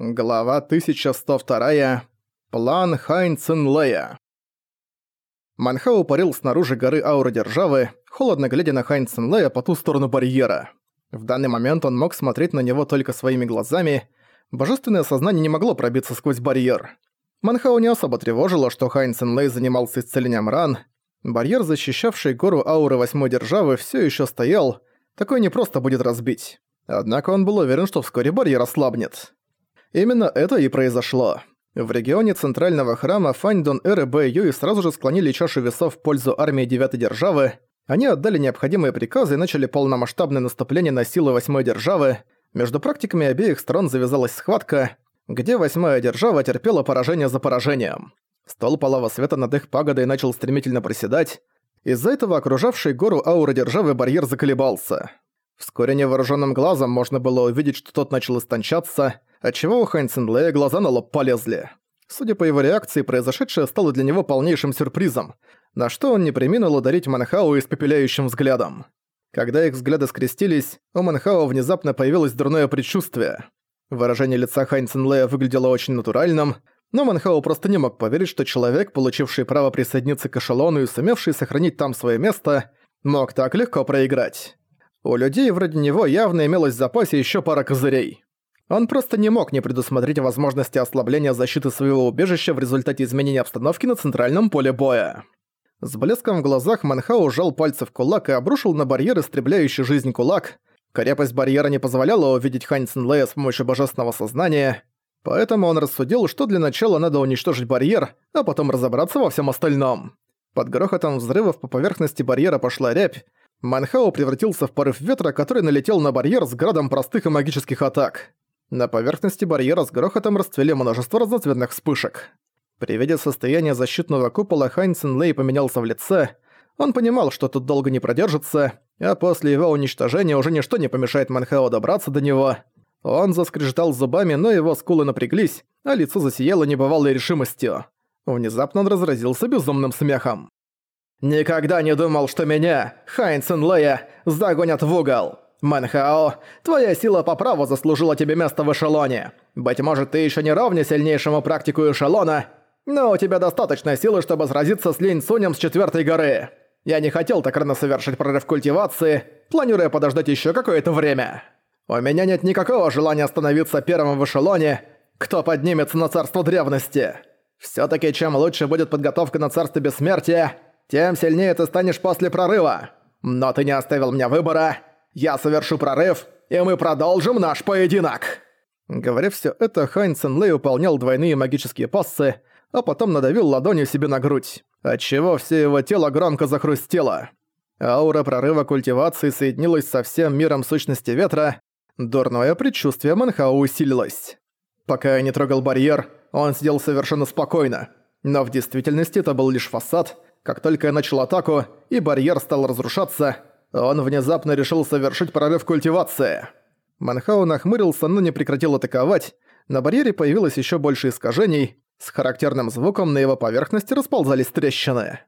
Глава 1102. План Хайн Цинлея. Манхау парил снаружи горы Ауры Державы, холодно глядя на Хайн Цинлея по ту сторону барьера. В данный момент он мог смотреть на него только своими глазами. Божественное сознание не могло пробиться сквозь барьер. Манхау не особо тревожило, что Хайн Цинлей занимался исцелением ран. Барьер, защищавший гору Ауры Восьмой Державы, все еще стоял. Такой не просто будет разбить. Однако он был уверен, что вскоре барьер ослабнет. Именно это и произошло. В регионе центрального храма Фаньдон Эр и Бэй Юй сразу же склонили чашу весов в пользу армии Девятой Державы. Они отдали необходимые приказы и начали полномасштабное наступление на силы Восьмой Державы. Между практиками обеих сторон завязалась схватка, где Восьмая Держава терпела поражение за поражением. Стол Палава Света над их пагодой начал стремительно проседать. Из-за этого окружавший гору ауры Державы барьер заколебался. Вскоре невооруженным глазом можно было увидеть, что тот начал истончаться, отчего у Хань Цинлея глаза на лоб полезли. Судя по его реакции, произошедшее стало для него полнейшим сюрпризом, на что он не преминул ударить Манхау испепеляющим взглядом. Когда их взгляды скрестились, у Манхао внезапно появилось дурное предчувствие. Выражение лица Хань Цинлея выглядело очень натуральным, но Манхао просто не мог поверить, что человек, получивший право присоединиться к эшелону и сумевший сохранить там свое место, мог так легко проиграть. У людей вроде него явно имелось в запасе еще пара козырей. Он просто не мог не предусмотреть возможности ослабления защиты своего убежища в результате изменения обстановки на центральном поле боя. С блеском в глазах Манхау сжал пальцы в кулак и обрушил на барьер истребляющий жизнь кулак. Крепость барьера не позволяла увидеть Хань Цинлея с помощью божественного сознания, поэтому он рассудил, что для начала надо уничтожить барьер, а потом разобраться во всем остальном. Под грохотом взрывов по поверхности барьера пошла рябь, Манхау превратился в порыв ветра, который налетел на барьер с градом простых и магических атак. На поверхности барьера с грохотом расцвели множество разноцветных вспышек. При виде состояния защитного купола Хань Цинлэй поменялся в лице. Он понимал, что тут долго не продержится, а после его уничтожения уже ничто не помешает Манхао добраться до него. Он заскрежетал зубами, но его скулы напряглись, а лицо засияло небывалой решимостью. Внезапно он разразился безумным смехом. «Никогда не думал, что меня, Хайн Цинлэя, загонят в угол!» «Манхао, твоя сила по праву заслужила тебе место в эшелоне. Быть может, ты еще не равня сильнейшему практику эшелона, но у тебя достаточно силы, чтобы сразиться с Линь Сунем с четвертой горы. Я не хотел так рано совершить прорыв культивации, планируя подождать еще какое-то время. У меня нет никакого желания становиться первым в эшелоне, кто поднимется на царство древности. все таки чем лучше будет подготовка на царство бессмертия, тем сильнее ты станешь после прорыва. Но ты не оставил мне выбора». Я совершу прорыв, и мы продолжим наш поединок!» Говоря все это, Хайн Цинлэй выполнял двойные магические пассы, а потом надавил ладонью себе на грудь, отчего все его тело громко захрустело. Аура прорыва культивации соединилась со всем миром сущности ветра, дурное предчувствие Манхау усилилось. Пока я не трогал барьер, он сидел совершенно спокойно, но в действительности это был лишь фасад. Как только я начал атаку, и барьер стал разрушаться, он внезапно решил совершить прорыв культивации. Манхау нахмурился, но не прекратил атаковать. На барьере появилось еще больше искажений. С характерным звуком на его поверхности расползались трещины.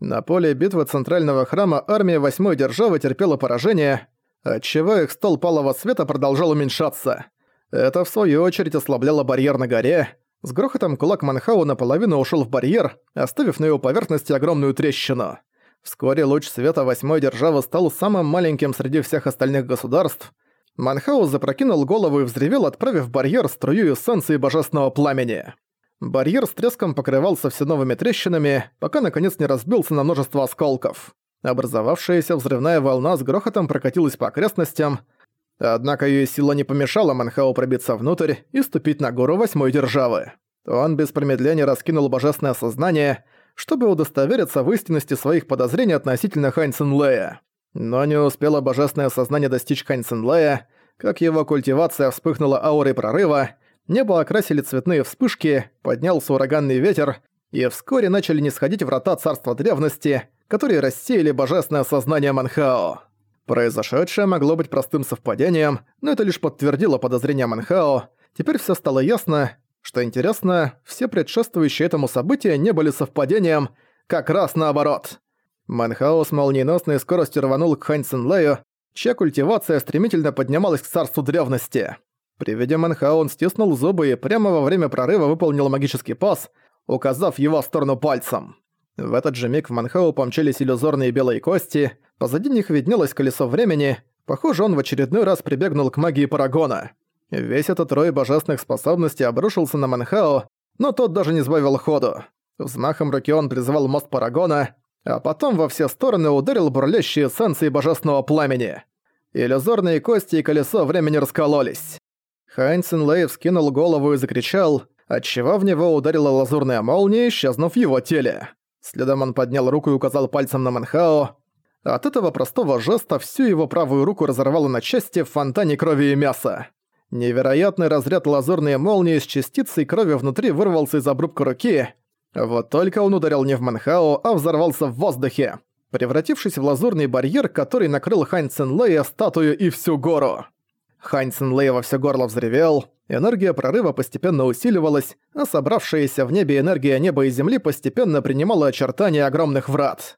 На поле битвы центрального храма армия восьмой державы терпела поражение, отчего их стол палого света продолжал уменьшаться. Это в свою очередь ослабляло барьер на горе. С грохотом кулак Манхау наполовину ушел в барьер, оставив на его поверхности огромную трещину. Вскоре луч света восьмой державы стал самым маленьким среди всех остальных государств. Манхаус запрокинул голову и взревел, отправив барьер струю эссенции божественного пламени. Барьер с треском покрывался все новыми трещинами, пока наконец не разбился на множество осколков. Образовавшаяся взрывная волна с грохотом прокатилась по окрестностям, однако ее сила не помешала Манхау пробиться внутрь и ступить на гору восьмой державы. Он без промедления раскинул божественное сознание, чтобы удостовериться в истинности своих подозрений относительно Хань Цинлея. Но не успело божественное сознание достичь Хань Цинлея, как его культивация вспыхнула аурой прорыва, небо окрасили цветные вспышки, поднялся ураганный ветер, и вскоре начали нисходить врата царства древности, которые рассеяли божественное сознание Манхао. Произошедшее могло быть простым совпадением, но это лишь подтвердило подозрения Манхао. Теперь все стало ясно, что интересно, все предшествующие этому события не были совпадением, как раз наоборот. Манхао с молниеносной скоростью рванул к Хань Цинлею, чья культивация стремительно поднималась к царству древности. При виде Манхао он стиснул зубы и прямо во время прорыва выполнил магический пас, указав его в сторону пальцем. В этот же миг в Манхау помчались иллюзорные белые кости, позади них виднелось колесо времени, похоже, он в очередной раз прибегнул к магии Парагона. Весь этот рой божественных способностей обрушился на Манхао, но тот даже не сбавил ходу. Взмахом руки он призвал мост Парагона, а потом во все стороны ударил бурлящие эссенции божественного пламени. Иллюзорные кости и колесо времени раскололись. Хайнсен Лэй вскинул голову и закричал, отчего в него ударила лазурная молния, исчезнув в его теле. Следом он поднял руку и указал пальцем на Манхао. От этого простого жеста всю его правую руку разорвало на части в фонтане крови и мяса. Невероятный разряд лазурной молнии с частицей крови внутри вырвался из обрубка руки. Вот только он ударил не в Манхао, а взорвался в воздухе, превратившись в лазурный барьер, который накрыл Хань Цинлэя, статую и всю гору. Хань Цинлэй во всё горло взревел, энергия прорыва постепенно усиливалась, а собравшаяся в небе энергия неба и земли постепенно принимала очертания огромных врат.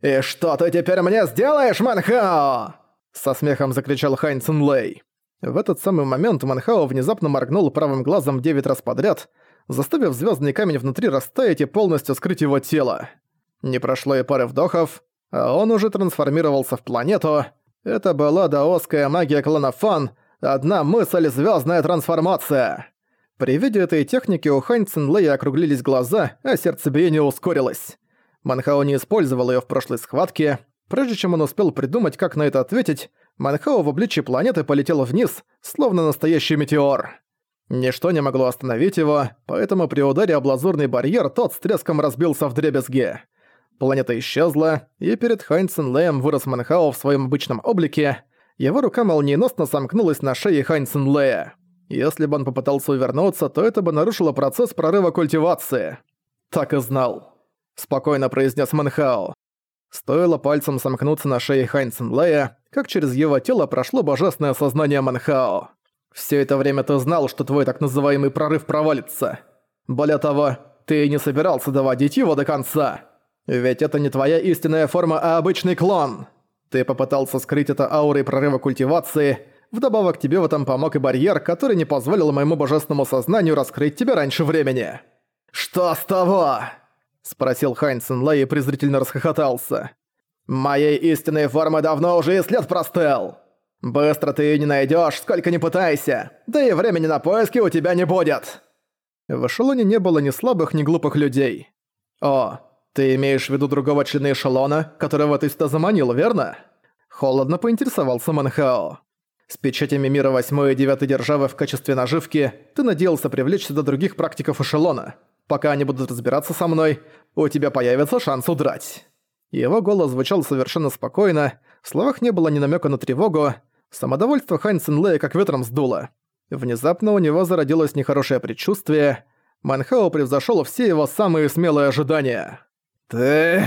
«И что ты теперь мне сделаешь, Манхао?» Со смехом закричал Хань Цинлэй. В этот самый момент Манхао внезапно моргнул правым глазом девять раз подряд, заставив звездный камень внутри растаять и полностью скрыть его тело. Не прошло и пары вдохов, а он уже трансформировался в планету. Это была даосская магия клана Фан, одна мысль звездная трансформация. При виде этой техники у Хань Цинлэя округлились глаза, а сердцебиение ускорилось. Манхао не использовал ее в прошлой схватке. Прежде чем он успел придумать, как на это ответить, Манхао в обличье планеты полетел вниз, словно настоящий метеор. Ничто не могло остановить его, поэтому при ударе об лазурный барьер тот с треском разбился в дребезги. Планета исчезла, и перед Хайнсен Лэем вырос Манхао в своем обычном облике. Его рука молниеносно сомкнулась на шее Хайнсен Лэя. Если бы он попытался увернуться, то это бы нарушило процесс прорыва культивации. Так и знал. Спокойно произнес Манхао. Стоило пальцем сомкнуться на шее Хайнсен Лэя, как через его тело прошло божественное сознание Манхао. Все это время ты знал, что твой так называемый прорыв провалится. Более того, ты не собирался доводить его до конца. Ведь это не твоя истинная форма, а обычный клон. Ты попытался скрыть это аурой прорыва культивации, вдобавок тебе в этом помог и барьер, который не позволил моему божественному сознанию раскрыть тебя раньше времени. «Что с того?» – спросил Хайнсен Лэй и презрительно расхохотался. «Моей истинной формы давно уже и след простыл. Быстро ты ее не найдешь, сколько не пытайся, да и времени на поиски у тебя не будет». В эшелоне не было ни слабых, ни глупых людей. «О, «Ты имеешь в виду другого члена эшелона, которого ты сюда заманил, верно?» Холодно поинтересовался Манхао. «С печатями мира 8 и 9 державы в качестве наживки ты надеялся привлечь сюда других практиков эшелона. Пока они будут разбираться со мной, у тебя появится шанс удрать». Его голос звучал совершенно спокойно, в словах не было ни намека на тревогу, самодовольство Хань Цинлея как ветром сдуло. Внезапно у него зародилось нехорошее предчувствие, Манхао превзошел все его самые смелые ожидания. «Ты...»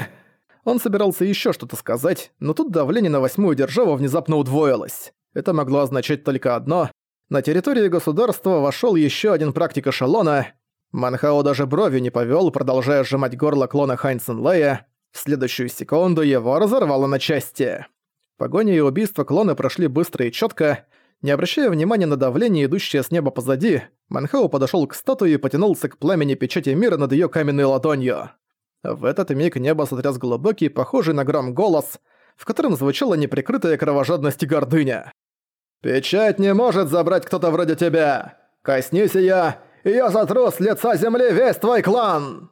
Он собирался еще что-то сказать, но тут давление на восьмую державу внезапно удвоилось. Это могло означать только одно. На территории государства вошел еще один практик эшелона. Манхао даже брови не повел, продолжая сжимать горло клона Хайнсен Лея. В следующую секунду его разорвало на части. Погоня и убийство клона прошли быстро и четко. Не обращая внимания на давление, идущее с неба позади, Манхао подошел к статуе и потянулся к пламени печати мира над ее каменной ладонью. В этот миг небо сотряс глубокий, похожий на гром голос, в котором звучала неприкрытая кровожадность и гордыня. «Печать не может забрать кто-то вроде тебя! Коснись её, и я затру с лица земли весь твой клан!»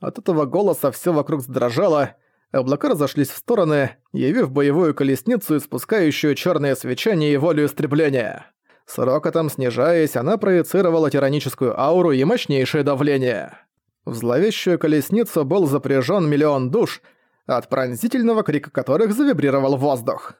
От этого голоса все вокруг задрожало, облака разошлись в стороны, явив боевую колесницу, испускающую черное свечение и волю истребления. С рокотом снижаясь, она проецировала тираническую ауру и мощнейшее давление. В зловещую колесницу был запряжен миллион душ, от пронзительного крика которых завибрировал воздух.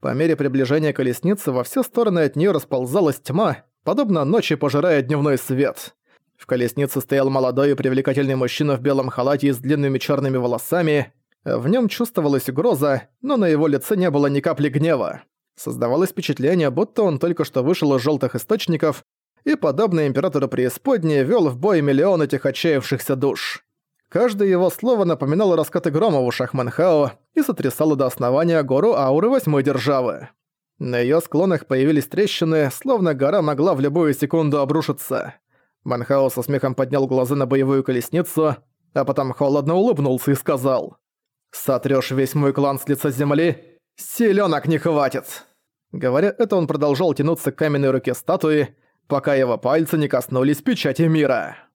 По мере приближения колесницы во все стороны от нее расползалась тьма, подобно ночи пожирая дневной свет. В колеснице стоял молодой и привлекательный мужчина в белом халате и с длинными черными волосами. В нем чувствовалась угроза, но на его лице не было ни капли гнева. Создавалось впечатление, будто он только что вышел из желтых источников и, подобно императору преисподней, вел в бой миллион этих отчаявшихся душ. Каждое его слово напоминало раскаты грома в ушах Манхао и сотрясало до основания гору ауры восьмой державы. На её склонах появились трещины, словно гора могла в любую секунду обрушиться. Манхао со смехом поднял глаза на боевую колесницу, а потом холодно улыбнулся и сказал «Сотрёшь весь мой клан с лица земли? Селёнок не хватит!» Говоря это, он продолжал тянуться к каменной руке статуи, пока его пальцы не коснулись печати мира.